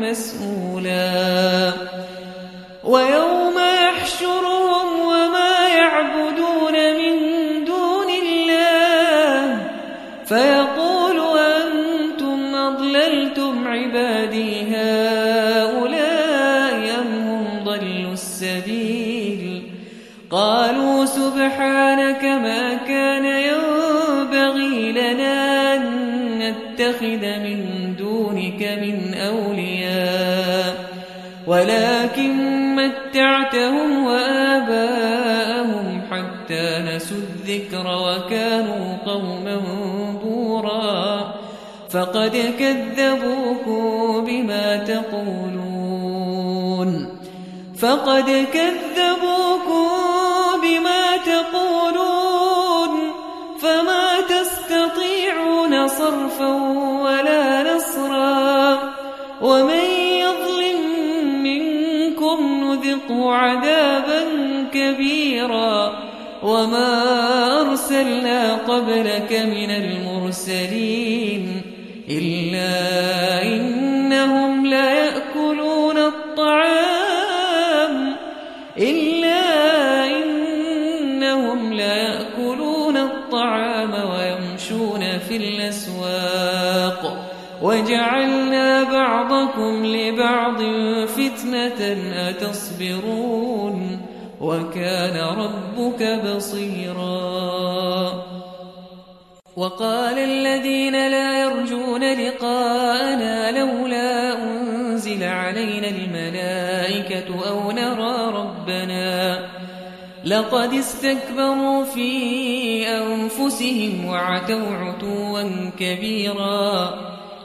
مسئولا متعتهم وآباءهم حتى نسوا الذكر وكانوا قوما بورا. فقد كذبوكم بما تقولون. فقد كذبوكم بما تقولون. فما تستطيعون صرفا نذقه عذابا كبيرا. وما أرسلنا قبلك من المرسلين إلا إنهم لا يأكلون الطعام. إلا إنهم لا يأكلون الطعام ويمشون في الأسواق. وجعلنا بعضكم لبعض فتنة أتصبرون وكان ربك بصيرا وقال الذين لا يرجون لقاءنا لولا أنزل علينا الملائكة أو نرى ربنا لقد استكبروا في أنفسهم وعتوا عتوا كبيرا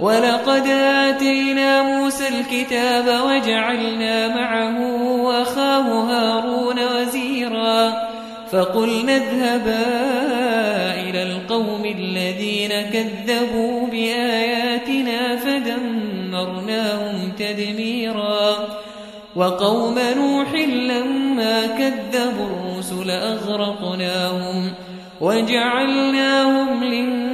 ولقد آتينا موسى الكتاب وجعلنا معه أخاه هارون وزيرا فقلنا اذهبا إلى القوم الذين كذبوا بآياتنا فدمرناهم تدميرا وقوم نوح لما كذبوا الرسل أغرقناهم وجعلناهم للناس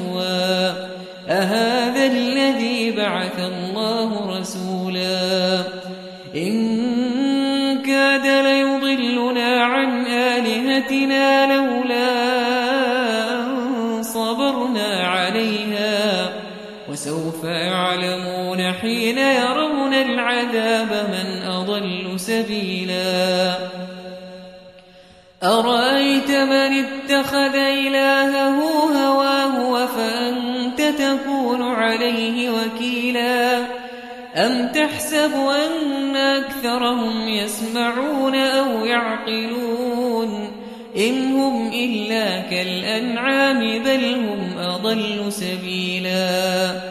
يرون العذاب من أضل سبيلا. أرأيت من اتخذ إلهه هواه فأنت تكون عليه وكيلا؟ أم تحسب أن أكثرهم يسمعون أو يعقلون؟ إن هم إلا كالأنعام بل هم أضل سبيلا.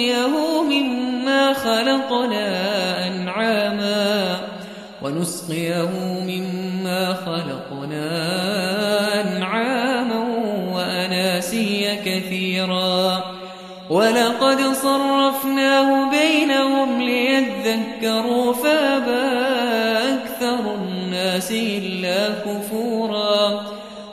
ونسقيه مما خلقنا أنعاما ونسقيه مما خلقنا أنعاما وأناسيا كثيرا ولقد صرفناه بينهم ليذكروا فابى أكثر الناس إلا كفورا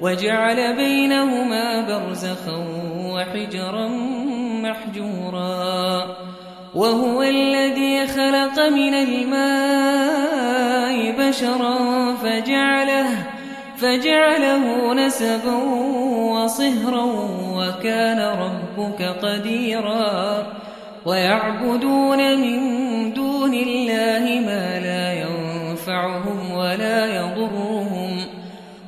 وجعل بينهما برزخا وحجرا محجورا. وهو الذي خلق من الماء بشرا فجعله فجعله نسبا وصهرا وكان ربك قديرا. ويعبدون من دون الله ما لا ينفعهم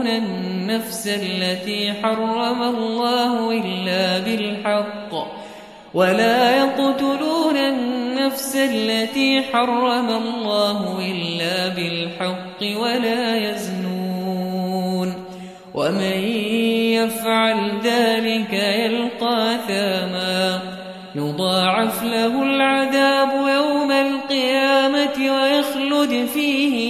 يقتلون النفس التي حرم الله إلا بالحق ولا يقتلون النفس التي حرم الله إلا بالحق ولا يزنون ومن يفعل ذلك يلقى ثاما يضاعف له العذاب يوم القيامة ويخلد فيه